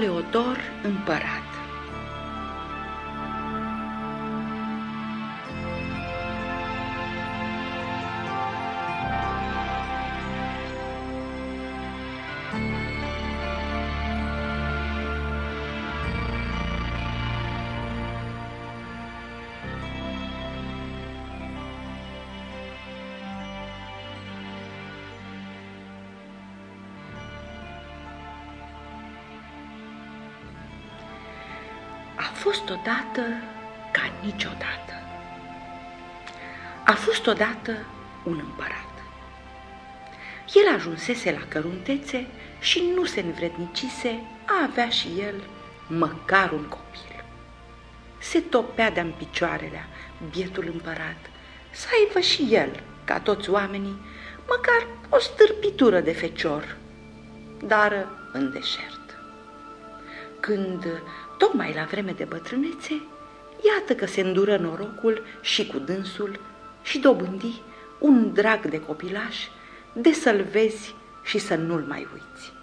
Aleodor împărat A fost odată ca niciodată. A fost odată un împărat. El ajunsese la căruntețe și nu se învrednicise a avea și el măcar un copil. Se topea de-am picioarele bietul împărat să aibă și el, ca toți oamenii, măcar o stârpitură de fecior, dar în deșert. Când tocmai la vreme de bătrânețe, iată că se îndură norocul și cu dânsul și dobândi un drag de copilaș de să-l vezi și să nu-l mai uiți.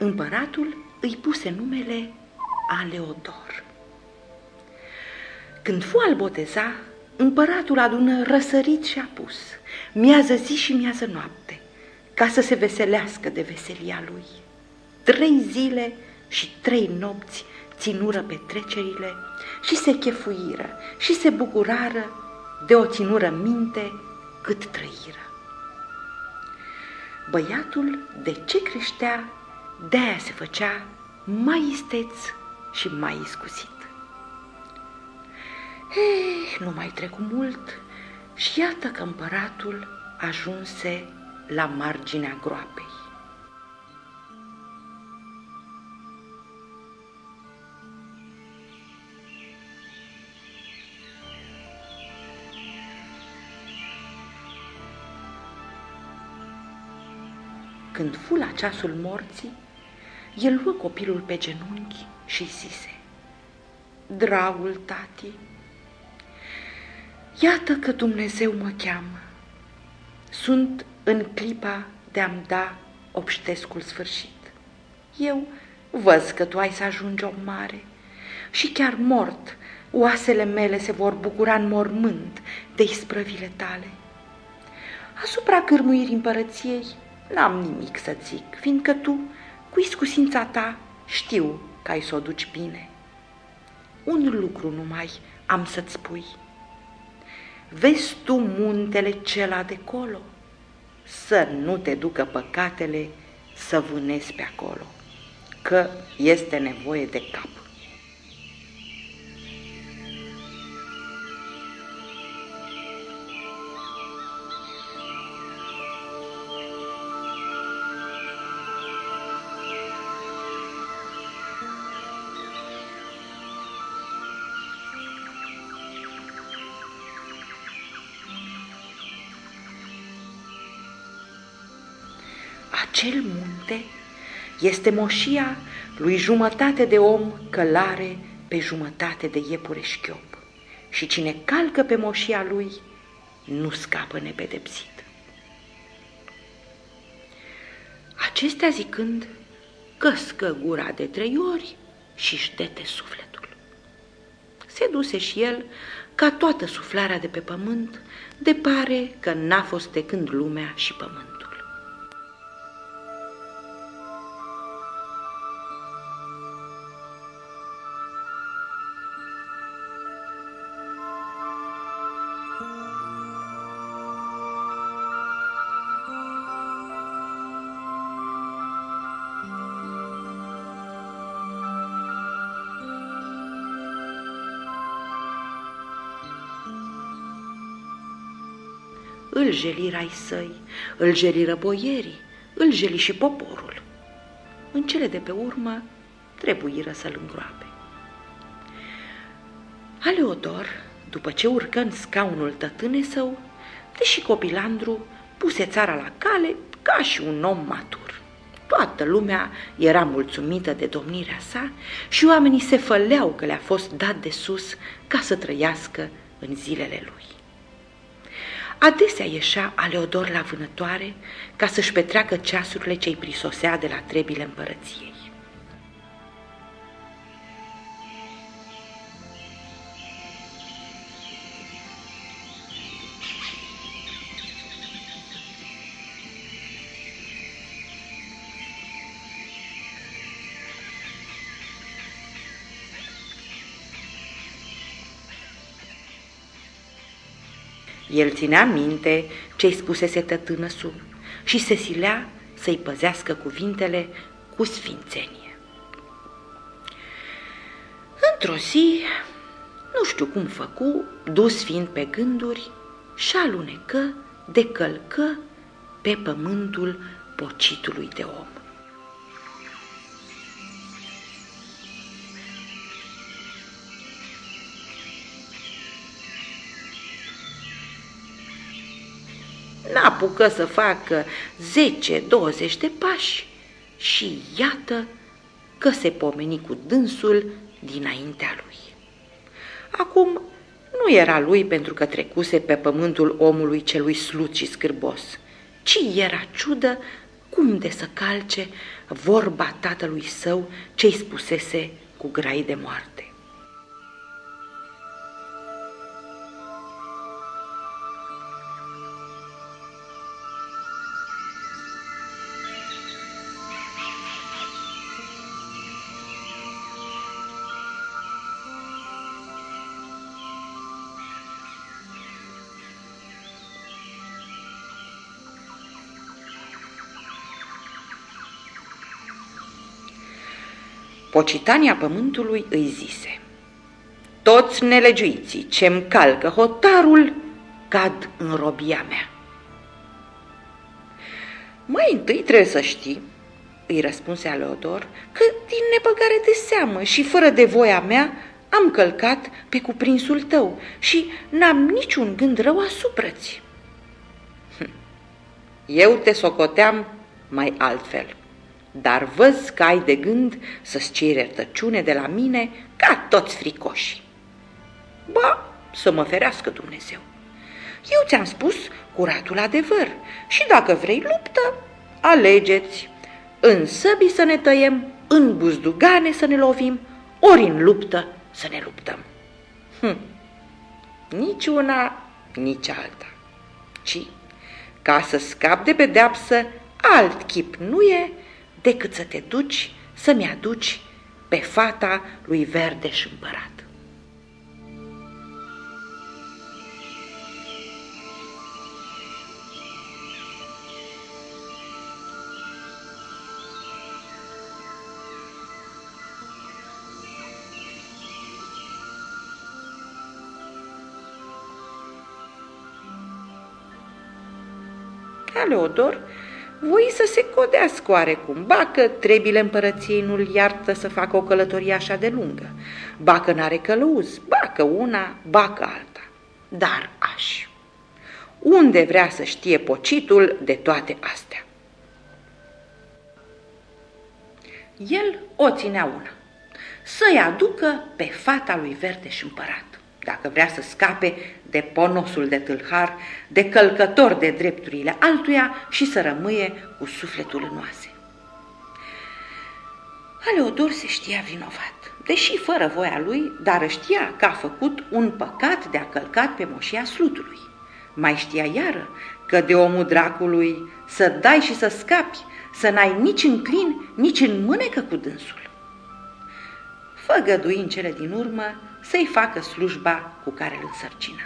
Împăratul îi puse numele Aleodor. Când fu al boteza, împăratul adună răsărit și apus, miază zi și miază noapte, ca să se veselească de veselia lui. Trei zile și trei nopți ținură petrecerile și se chefuiră și se bucurară de o ținură minte cât trăiră. Băiatul de ce creștea de-aia se făcea mai isteț și mai iscusit. Ei, nu mai trecu mult și iată că împăratul ajunse la marginea groapei. Când fu la ceasul morții, el luă copilul pe genunchi și zise, Dragul tati, iată că Dumnezeu mă cheamă. Sunt în clipa de a-mi da obștescul sfârșit. Eu văz că tu ai să ajungi om mare și chiar mort, oasele mele se vor bucura în mormânt de isprăvile tale. Asupra cârmuirii împărăției n-am nimic să zic, fiindcă tu cu iscusința ta știu că ai să o duci bine. Un lucru numai am să-ți spui. Vezi tu muntele cela de colo? Să nu te ducă păcatele să vânezi pe acolo, că este nevoie de cap. Este moșia lui jumătate de om călare pe jumătate de iepure șchiop și cine calcă pe moșia lui nu scapă nepedepsit. Acestea zicând, căscă gura de trei ori și-și dete sufletul. Se duse și el, ca toată suflarea de pe pământ, de pare că n-a fost de când lumea și pământ. Îl jeli rai săi, îl jeli boierii, îl jeli și poporul. În cele de pe urmă trebuiră să-l îngroape. Aleodor, după ce urcă în scaunul tătâne său, deși copilandru puse țara la cale ca și un om matur. Toată lumea era mulțumită de domnirea sa și oamenii se făleau că le-a fost dat de sus ca să trăiască în zilele lui. Adesea ieșea Aleodor la vânătoare ca să-și petreacă ceasurile ce-i prisosea de la trebile împărăției. El ținea minte ce-i spusese tătânăsul și se silea să-i păzească cuvintele cu sfințenie. Într-o zi, nu știu cum făcu, dus fiind pe gânduri, și alunecă, decălcă pe pământul pocitului de om. N-apucă să facă 10-20 de pași și iată că se pomeni cu dânsul dinaintea lui. Acum nu era lui pentru că trecuse pe pământul omului celui slut și scârbos, ci era ciudă cum de să calce vorba tatălui său ce-i spusese cu grai de moarte. Pocitania pământului îi zise, Toți nelegiuiții ce-mi calcă hotarul cad în robia mea. Mai întâi trebuie să știi, îi răspunse Aleodor, că din nepăgare de seamă și fără de voia mea am călcat pe cuprinsul tău și n-am niciun gând rău asupra-ți. Hm. Eu te socoteam mai altfel dar văz că ai de gând să-ți ceri iertăciune de la mine ca toți fricoși. Ba, să mă ferească Dumnezeu. Eu ți-am spus curatul adevăr și dacă vrei luptă, alegeți. În săbi să ne tăiem, în buzdugane să ne lovim, ori în luptă să ne luptăm. Hm. Nici una, nici alta. Ci, ca să scap de pedeapsă, alt chip nu e decât să te duci să-mi aduci pe fata lui Verdeș împărat. Leodor voi să se codească oarecum, ba că trebile împărăției nu-l iartă să facă o călătorie așa de lungă, ba că n-are călăuz, ba că una, ba că alta. Dar aș. Unde vrea să știe pocitul de toate astea? El o ținea una, să-i aducă pe fata lui Verdeș împărat dacă vrea să scape de ponosul de tâlhar, de călcător de drepturile altuia și să rămâie cu sufletul în oase. Aleodor se știa vinovat, deși fără voia lui, dar știa că a făcut un păcat de a călcat pe moșia slutului. Mai știa iară că de omul dracului să dai și să scapi, să n-ai nici în clin, nici în mânecă cu dânsul. Făgădui în cele din urmă să-i facă slujba cu care îl însărcina.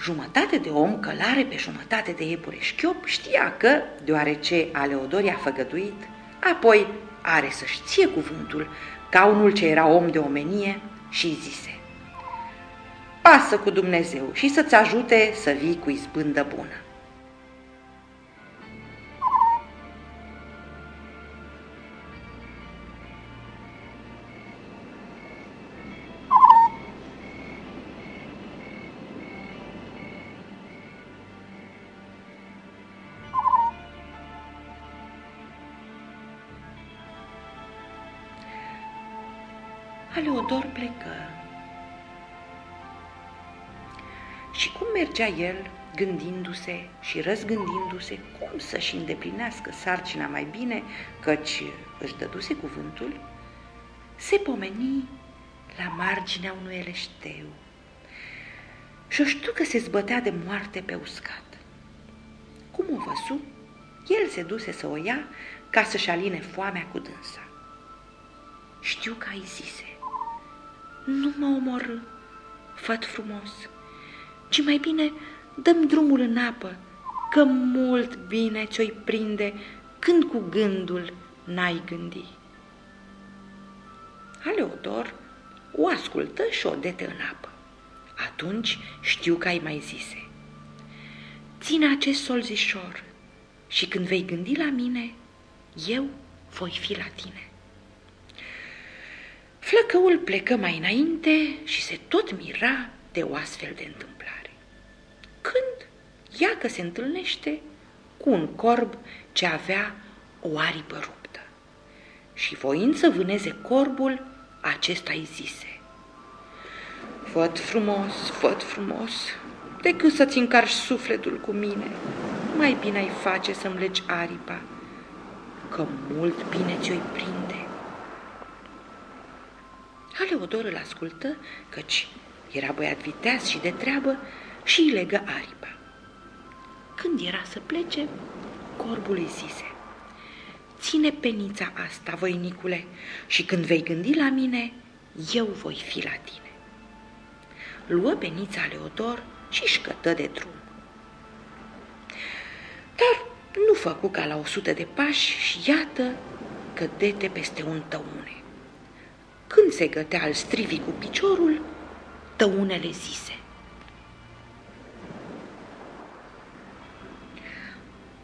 Jumătate de om călare pe jumătate de iepure șchiop știa că, deoarece Aleodori a făgăduit, apoi are să-și ție cuvântul ca unul ce era om de omenie și zise Pasă cu Dumnezeu și să-ți ajute să vii cu izbândă bună. Aleodor plecă. Și cum mergea el, gândindu-se și răzgândindu-se cum să-și îndeplinească sarcina mai bine, căci își dăduse cuvântul, se pomeni la marginea unui eleșteu și o știu că se zbătea de moarte pe uscat. Cum o văzu, el se duse să o ia ca să-și aline foamea cu dânsa. Știu că ai zise, nu mă omor, făt frumos, ci mai bine dăm drumul în apă, că mult bine ți-o-i prinde când cu gândul n-ai gândi. Aleodor o ascultă și o dete în apă. Atunci știu că ai mai zise. Ține acest solzișor și când vei gândi la mine, eu voi fi la tine. Flăcăul plecă mai înainte și se tot mira de o astfel de întâmplare. Când ea că se întâlnește cu un corb ce avea o aripă ruptă și voind să vâneze corbul, acesta îi zise. Făt frumos, făt frumos, decât să-ți încarci sufletul cu mine, mai bine ai face să-mi legi aripa, că mult bine ți-o-i prinde. Aleodor îl ascultă, căci era băiat viteaz și de treabă și îi legă aripa. Când era să plece, corbul îi zise, Ține penița asta, voinicule, și când vei gândi la mine, eu voi fi la tine. Luă penița Leodor și șcătă de drum. Dar nu făcu ca la o sută de pași și iată că dete peste un tăune. Când se gătea al strivi cu piciorul, tăunele zise.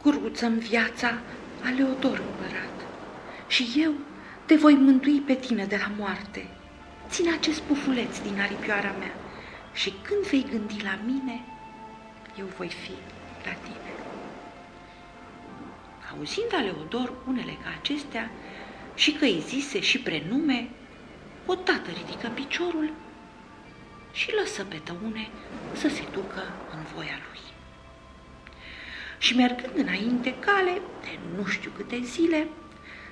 Curuță-mi viața, Aleodor împărat, și eu te voi mântui pe tine de la moarte. Ține acest pufuleț din aripioara mea și când vei gândi la mine, eu voi fi la tine. Auzind Aleodor unele ca acestea și că îi zise și prenume, o tată ridică piciorul și lăsă pe tăune să se ducă în voia lui și mergând înainte cale de nu știu câte zile,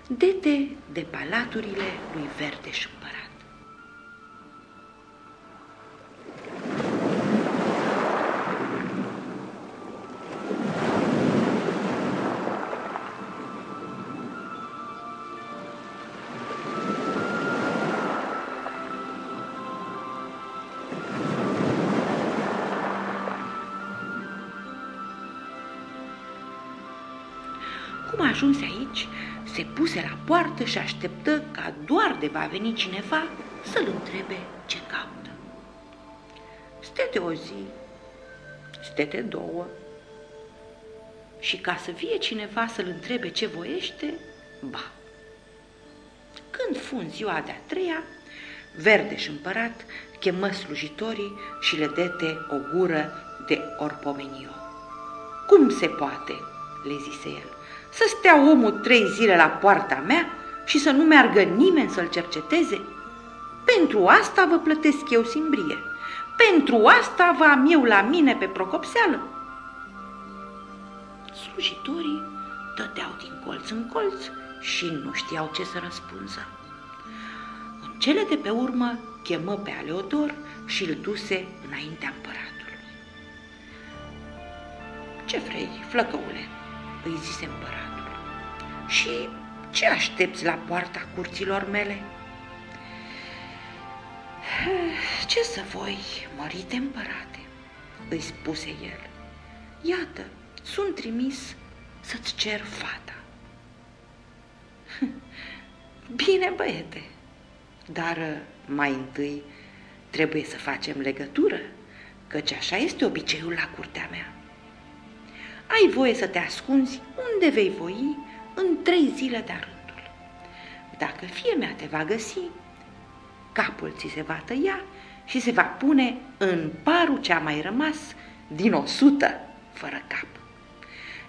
dete de palaturile lui Verdeș împărat. La poartă și așteptă ca doar de va veni cineva să-l întrebe ce caută. Stete o zi, stete două, și ca să vie cineva să-l întrebe ce voiește, ba. Când fu în ziua de-a treia, verdeș și împărat chemă slujitorii și le dete o gură de orpomenio. Cum se poate, le zise el, să stea omul trei zile la poarta mea și să nu meargă nimeni să-l cerceteze? Pentru asta vă plătesc eu simbrie. Pentru asta vă am eu la mine pe procopseală. Slujitorii dădeau din colț în colț și nu știau ce să răspunză. În cele de pe urmă chemă pe Aleodor și îl duse înaintea împăratului. Ce vrei, flăcăule?" îi zise împăratul. Și ce aștepți la poarta curților mele? Ce să voi, mărite împărate, îi spuse el. Iată, sunt trimis să-ți cer fata. Bine, băiete, dar mai întâi trebuie să facem legătură, căci așa este obiceiul la curtea mea ai voie să te ascunzi unde vei voi în trei zile de rândul. Dacă fie mea te va găsi, capul ți se va tăia și se va pune în parul ce a mai rămas din o sută fără cap.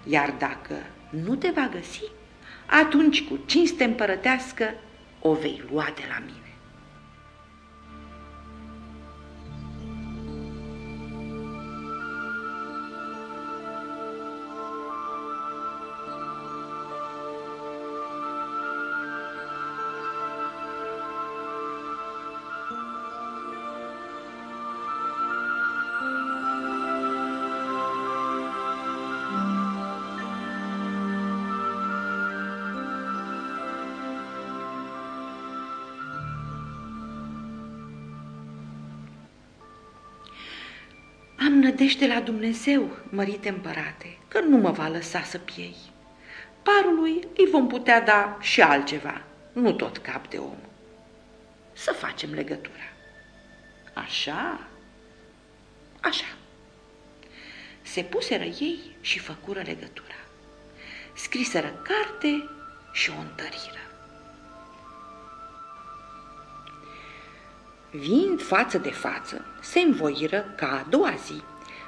Iar dacă nu te va găsi, atunci cu cinste împărătească o vei lua de la mine. Nădejde la Dumnezeu, mărite împărate, că nu mă va lăsa să piei. Parului îi vom putea da și altceva, nu tot cap de om. Să facem legătura. Așa? Așa. Se puseră ei și făcură legătura. Scriseră carte și o întăriră. Viind față de față, se învoiră ca a doua zi,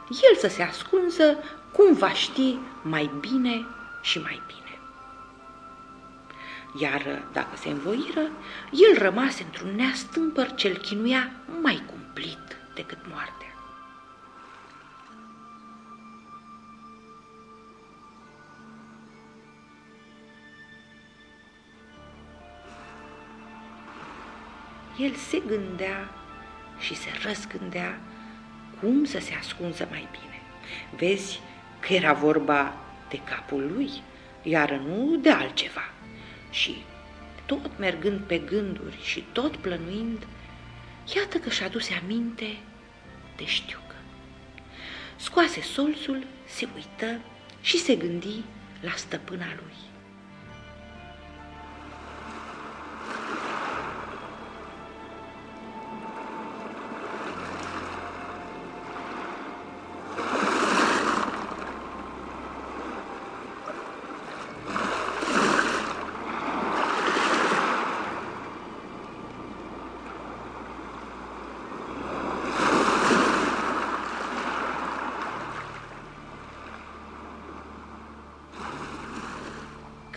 el să se ascunză cum va ști mai bine și mai bine. Iar dacă se învoiră, el rămase într-un neastâmpăr ce-l chinuia mai cumplit decât moartea. el se gândea și se răzgândea cum să se ascunză mai bine. Vezi că era vorba de capul lui, iar nu de altceva. Și tot mergând pe gânduri și tot plănuind, iată că și-a aduse aminte de știucă. Scoase solțul, se uită și se gândi la stăpâna lui.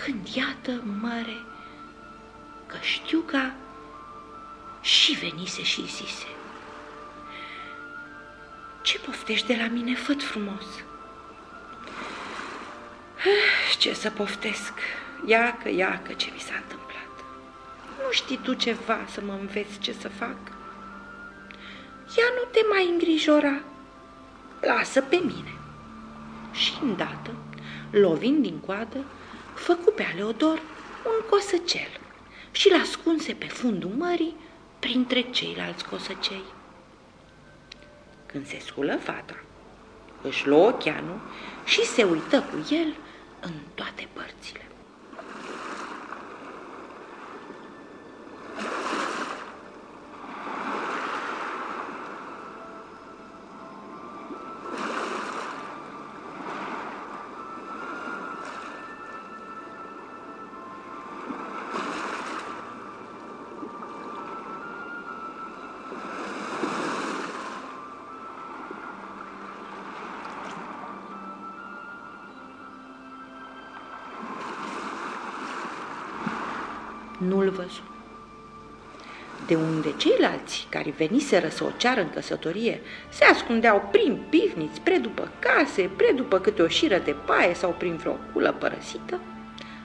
Când iată mare că știu ca și venise și zise. Ce poftești de la mine, făt frumos? Ah, ce să poftesc? Iacă, iacă, ce mi s-a întâmplat. Nu știi tu ceva să mă înveți ce să fac? Ia nu te mai îngrijora, lasă pe mine. Și îndată, lovind din coadă, făcu pe Aleodor un cosăcel și l ascunse pe fundul mării printre ceilalți cosăcei. Când se sculă fata, își luă ocheanul și se uită cu el în toate părțile. Nu-l văzu. De unde ceilalți care veniseră să o ceară în căsătorie se ascundeau prin pivniți, pre după case, pre după câte o șiră de paie sau prin vreo culă părăsită,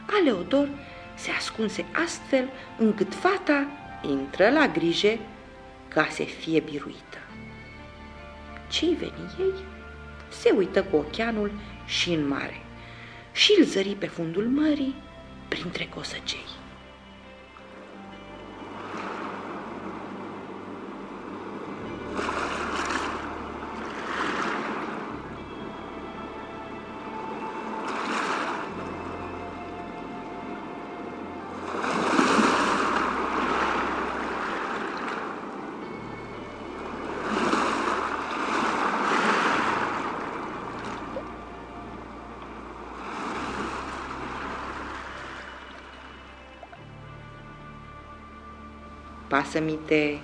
Aleodor se ascunse astfel încât fata intră la grijă ca să fie biruită. Cei veni ei se uită cu ocheanul și în mare și îl zări pe fundul mării printre cosăcei. Pasămite,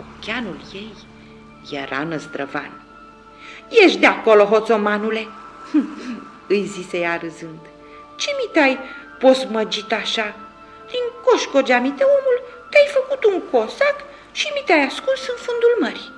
ocheanul ei era năzdrăvan. Ești de acolo, hoțomanule!" îi zise ea râzând. Ce mi tai posmăgit așa? Din coșcogeamite omul te-ai făcut un cosac și mi te-ai ascuns în fundul mării.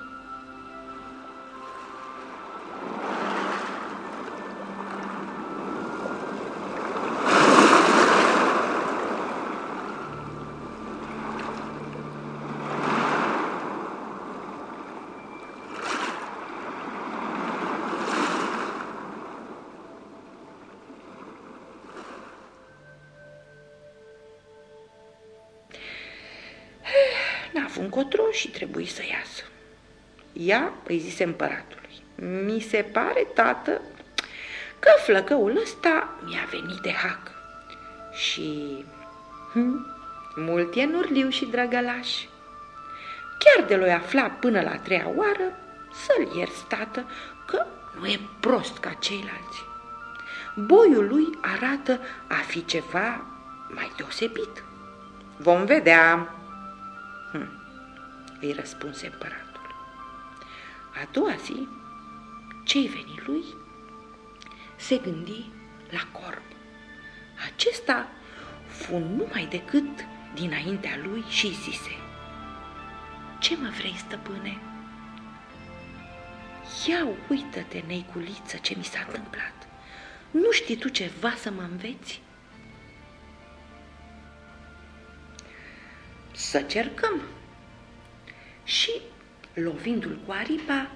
Încotro și trebuie să iasă. Ea îi zise împăratului. Mi se pare, tată, că flăcăul ăsta mi-a venit de hac. Și hm, mult e nurliu și drăgălaș. Chiar de l afla până la treia oară, să-l ierți, tată, că nu e prost ca ceilalți. Boiul lui arată a fi ceva mai deosebit. Vom vedea, hm, îi răspunse împăratul. A doua zi, cei veni lui se gândi la corp. Acesta fu numai decât dinaintea lui și zise, Ce mă vrei, stăpâne?" Ia uită-te, neiculiță, ce mi s-a întâmplat. Nu știi tu ceva să mă înveți? Să cercăm. Și, lovindu-l cu aripa,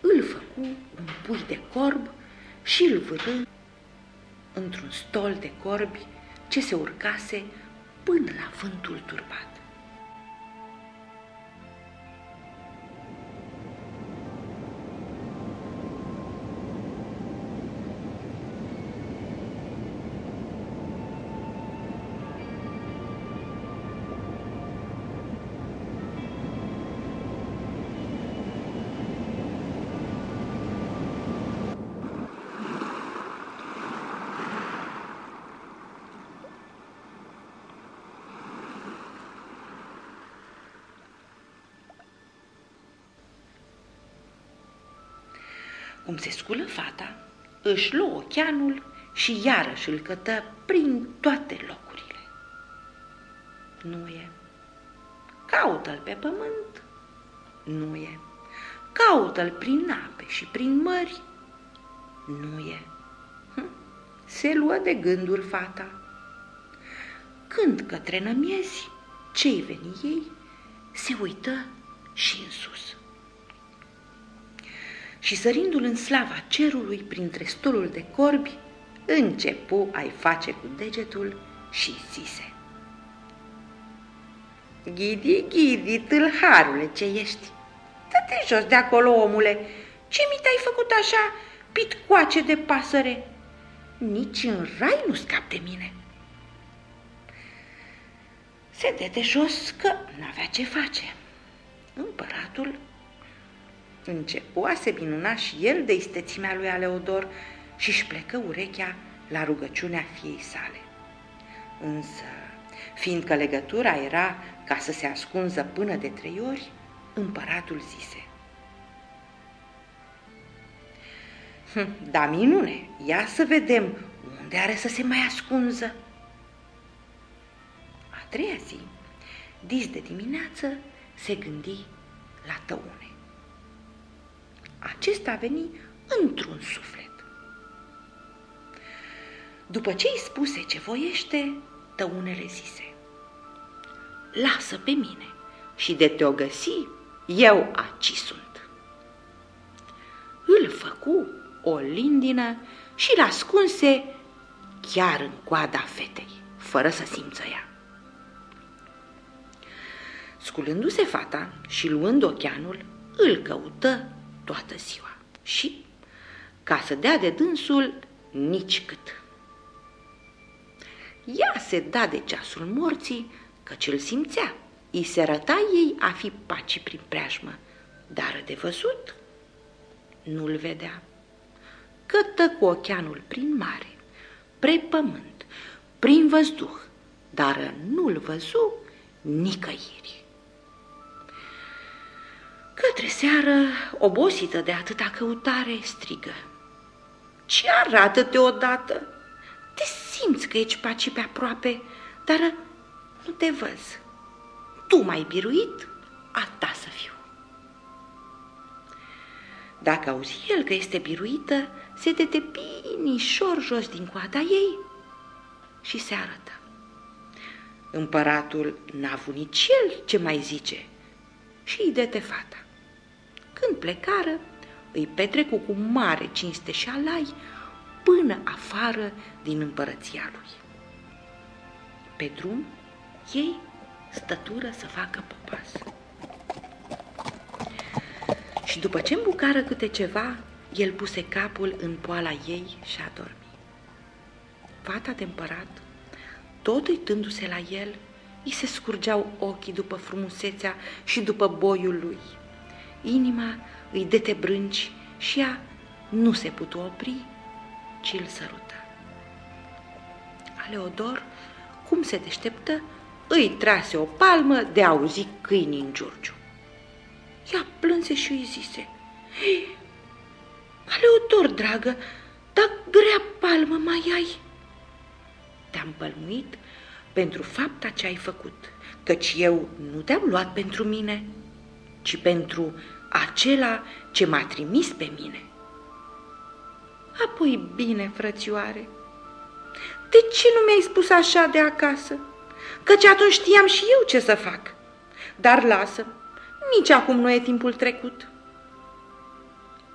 îl făcu un pui de corb și îl vârâ într-un stol de corbi ce se urcase până la vântul turbat. Cum se sculă fata, își luă ocheanul și iarăși îl cătă prin toate locurile. Nu e. Caută-l pe pământ. Nu e. Caută-l prin ape și prin mări. Nu e. Hm. Se luă de gânduri fata. Când către nămiezi, cei veni ei, se uită și în sus și sărindu-l în slava cerului printre stolul de corbi, începu a-i face cu degetul și zise. Ghidi, ghidi, tâlharule ce ești, dă-te jos de acolo, omule, ce mi te-ai făcut așa, pitcoace de pasăre? Nici în rai nu scap de mine. Se dete jos că n-avea ce face. Împăratul Începu a se minuna și el de istețimea lui Aleodor și își plecă urechea la rugăciunea fiei sale. Însă, fiindcă legătura era ca să se ascunză până de trei ori, împăratul zise. Hm, da, minune, ia să vedem unde are să se mai ascunză. A treia zi, dis de dimineață, se gândi la tăune acesta a venit într-un suflet. După ce îi spuse ce voiește, tăunele zise, Lasă pe mine și de te-o găsi, eu aci sunt. Îl făcu o lindină și l-ascunse chiar în coada fetei, fără să simță ea. Sculându-se fata și luând ocheanul, îl căută toată ziua și, ca să dea de dânsul, nici cât. Ea se da de ceasul morții, căci îl simțea. I se răta ei a fi paci prin preajmă, dar de văzut nu-l vedea. Cătă cu ocheanul prin mare, pre pământ, prin văzduh, dar nu-l văzu nicăieri. Către seară, obosită de atâta căutare, strigă. Ce arată-te odată? Te simți că ești paci pe aproape, dar nu te văz. Tu m-ai biruit, a ta să fiu. Dacă auzi el că este biruită, se dete binișor jos din coada ei și se arătă. Împăratul n-a avut nici el ce mai zice și îi dete fata. Când plecară, îi petrecu cu mare cinste și alai până afară din împărăția lui. Pe drum, ei stătură să facă popas. Și după ce îmbucară câte ceva, el puse capul în poala ei și a dormit. Fata de împărat, tot uitându-se la el, îi se scurgeau ochii după frumusețea și după boiul lui. Inima îi dete brânci și ea nu se putu opri, ci îl sărută. Aleodor, cum se deșteptă, îi trase o palmă de auzi câinii în giurgiu. Ea plânse și îi zise, Aleodor, dragă, dar grea palmă mai ai? Te-am pălmuit pentru fapta ce ai făcut, căci eu nu te-am luat pentru mine, ci pentru acela ce m-a trimis pe mine. Apoi bine, frățioare, de ce nu mi-ai spus așa de acasă? Căci atunci știam și eu ce să fac. Dar lasă, nici acum nu e timpul trecut.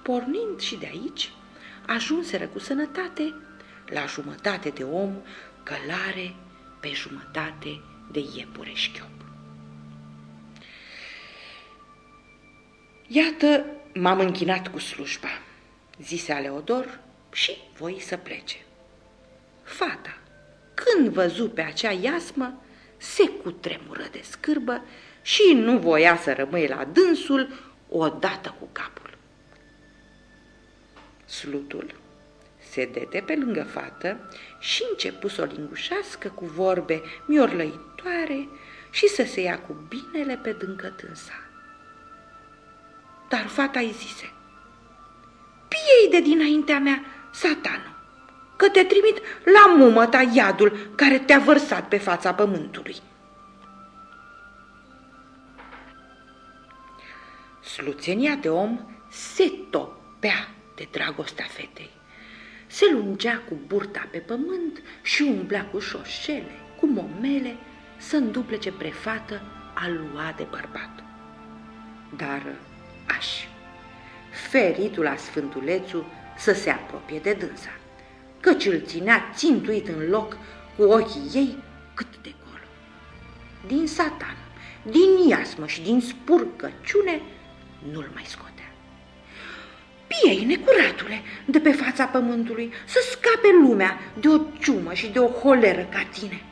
Pornind și de aici, ajunseră cu sănătate la jumătate de om, călare pe jumătate de iepure șchiop. Iată, m-am închinat cu slujba, zise Aleodor și voi să plece. Fata, când văzu pe acea iasmă, se cutremură de scârbă și nu voia să rămâie la dânsul odată cu capul. Slutul se dete pe lângă fată și începu să o lingușească cu vorbe miorlăitoare și să se ia cu binele pe dâncătânsa. Dar fata îi zise, Piei de dinaintea mea, satanul! că te trimit la mumă ta iadul care te-a vărsat pe fața pământului. Sluțenia de om se topea de dragostea fetei. Se lungea cu burta pe pământ și umblea cu șoșele, cu momele, să înduplece prefată a lua de bărbat. Dar aș, feritul la Sfântulețu să se apropie de dânsa căci îl ținea țintuit în loc cu ochii ei cât de gol. Din satan, din iasmă și din spurcăciune nu-l mai scotea. Piei, necuratule, de pe fața pământului, să scape lumea de o ciumă și de o holeră ca tine.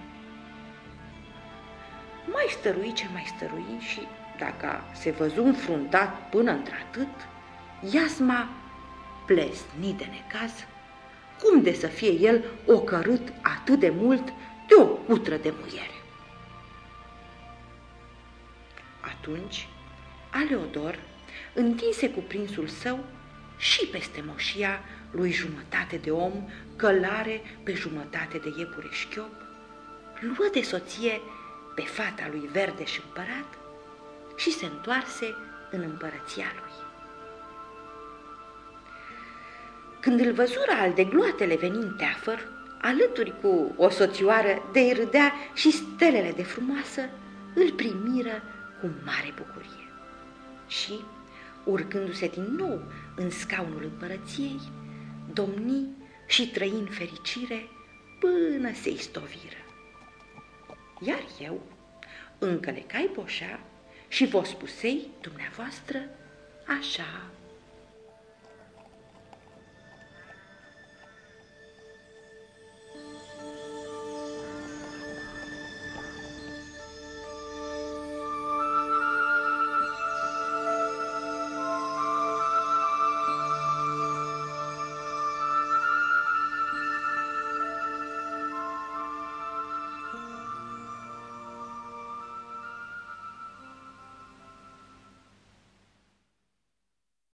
Mai stărui ce mai stărui și, dacă se văzu înfruntat până într-atât, Iasma plesni de necaz cum de să fie el ocărât atât de mult de o putră de muiere? Atunci, Aleodor întinse cu prinsul său și peste moșia lui jumătate de om, călare pe jumătate de iepure șchiop, luă de soție pe fata lui verde și împărat și se întoarse în împărăția lui. Când îl văzura al de gloatele venind teafăr, alături cu o soțioară de râdea și stelele de frumoasă, îl primiră cu mare bucurie. Și, urcându-se din nou în scaunul împărăției, domni și trăi în fericire până se istoviră. Iar eu, încă le cai poșa și vă spusei dumneavoastră așa